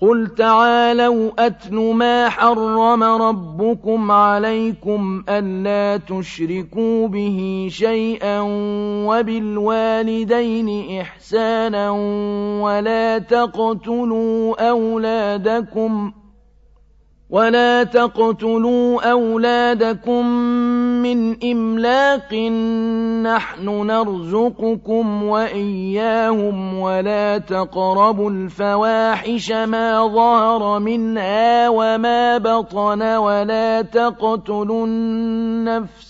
قُلْ تَعَالَوْا أَتْلُ مَا حَرَّمَ رَبُّكُمْ عَلَيْكُمْ أَلَّا تُشْرِكُوا بِهِ شَيْئًا وَبِالْوَالِدَيْنِ إِحْسَانًا وَلَا تَقْتُلُوا أَوْلَادَكُمْ ولا تقتلوا أولادكم من إملاق نحن نرزقكم وإياهم ولا تقربوا الفواحش ما ظهر منها وما بطن ولا تقتلوا النفس